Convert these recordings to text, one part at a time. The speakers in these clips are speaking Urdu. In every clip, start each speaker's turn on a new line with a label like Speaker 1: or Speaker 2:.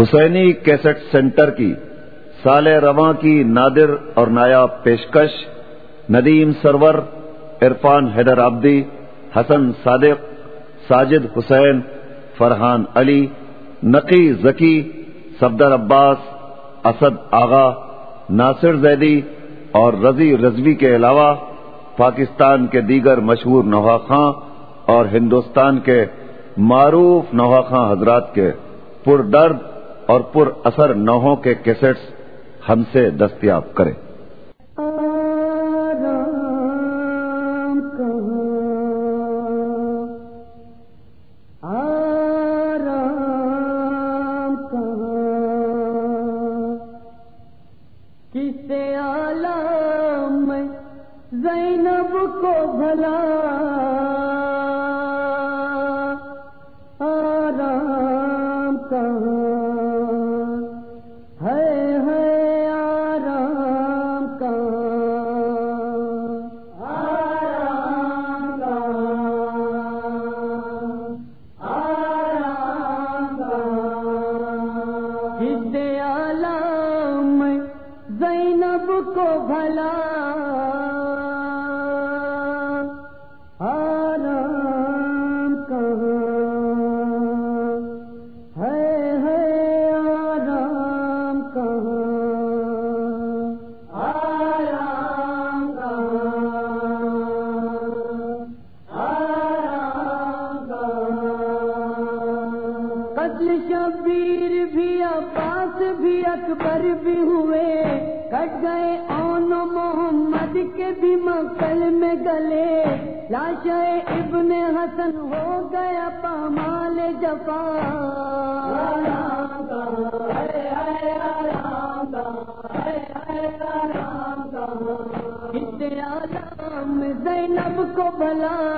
Speaker 1: حسینی کیسٹ سینٹر کی، سال رواں کی نادر اور نایاب پیشکش، ندیم سرور، عرفان حیدر آبدی حسن صادق، ساجد حسین، فرحان علی، نقی ذکی صفدر عباس، اسد آغا، ناصر زیدی اور رضی رضوی کے علاوہ پاکستان کے دیگر مشہور نوحہ خاں اور ہندوستان کے معروف نوحہ خاں حضرات کے پر درد اور پر اثر نوحوں کے کیسٹس ہم سے دستیاب کریں۔
Speaker 2: زینب کو بھلا شبیر بھی، عباس بھی، اکبر بھی ہوئے۔ کٹ گئے اون محمد کے بھی مکل میں گلے۔ لاش ابن حسن ہو گیا پامال جفا۔ عالم زینب کو بلا۔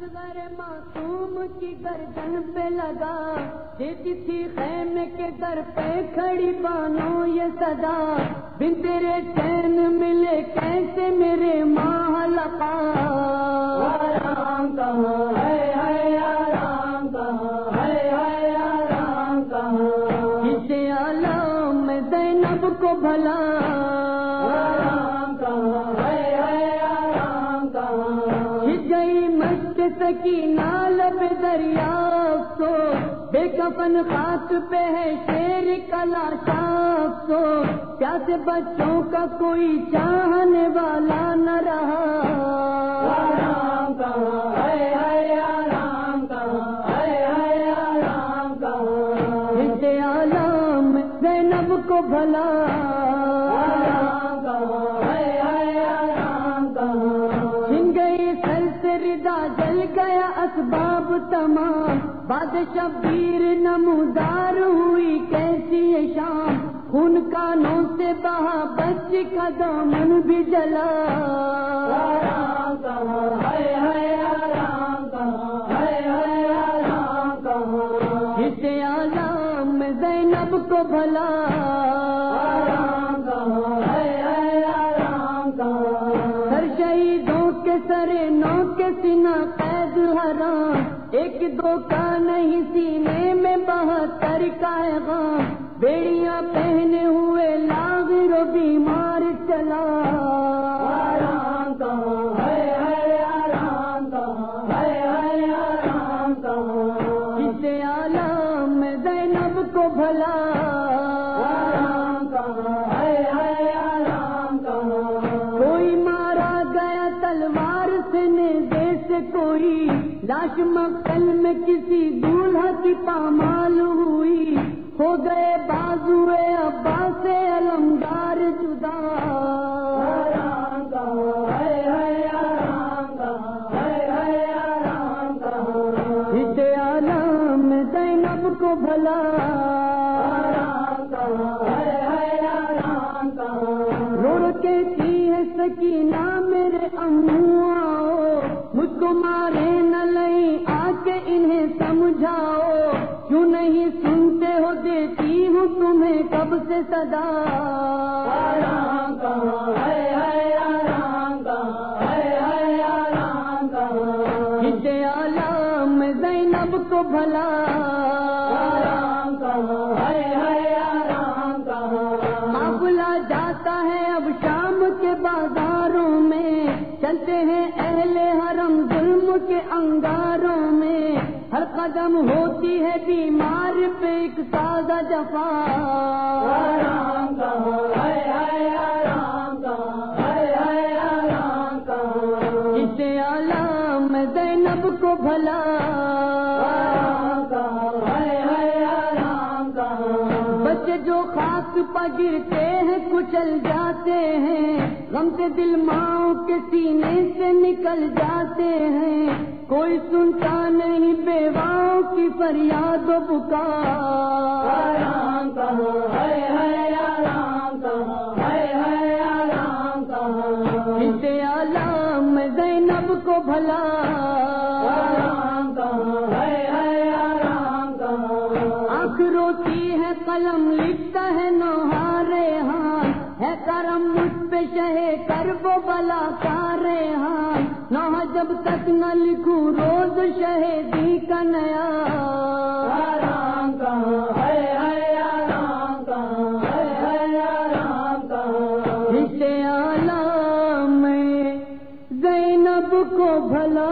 Speaker 2: اصغر معصوم کی گردن پہ لگا، یہ کسی خیم کے در پہ کھڑی بانو یہ صدا۔ بن تیرے چین ملے کیسے میرے ماں لقا؟ مست سکی نال پہ دریا سو بے کفن خاک پہ ہے شیر کلا شاپ سو۔ پیاسے بچوں کا کوئی چاہنے والا نہ رہا۔ عالم زینب کو بھلا۔ چھن تمام باد شبیر نمودار ہوئی کیسی یہ شام؟ خون کانوں سے بہا بچ کا دامن بھی جلا۔ زینب کو بھلا۔ سر شہیدوں کے سرے نو کے سینا قید حرام۔ ایک دو کا نہیں، سینے میں بہتر کا ہے غام بیڑیاں پہنے ہوئے لاغر و بیمار چلا۔ سے کوئی لاش مقتل میں کسی دولہا کی پامال ہوئی۔ ہو گئے بازو ابا سے علمدار جدا۔ عالم میں زینب کو بھلا۔ مجھ کو مارے نہ لئی آ کے انہیں سمجھاؤ۔ کیوں نہیں سنتے ہو دیتی ہوں تمہیں کب سے صدا۔ عالم زینب کو بھلا۔ معاملہ جاتا ہے اب شام کے بازاروں میں۔ چلتے ہیں کے انگاروں میں ہر قدم ہوتی ہے بیمار پہ ایک تازہ جفا۔
Speaker 3: آرام کہاں ہے ہے آرام کہاں ہے ہے آرام کہاں۔
Speaker 2: جسے عالم زینب کو بھلا۔ خاک پر گرتے ہیں کچل جاتے ہیں۔ غم سے دل ماؤں کے سینے سے نکل جاتے ہیں۔ کوئی سنتا نہیں بیواؤں کی فریاد و پکار۔
Speaker 3: آرام کہاں ہے ہے آرام کہاں
Speaker 2: اسے عالم زینب کو بھلا۔
Speaker 3: آرام کہاں ہے ہے آرام کہاں
Speaker 2: آنکھ روتی قلم لکھتا ہے نوہارے ہاں ہے کرم مجھ پہ شہے کر وہ بلا کارے ہاں۔ نوہ جب تک نہ لکھوں روز شہیدی کا نیا۔
Speaker 3: آرام کہاں آرام کہاں آرام کہاں
Speaker 2: زینب کو بھلا۔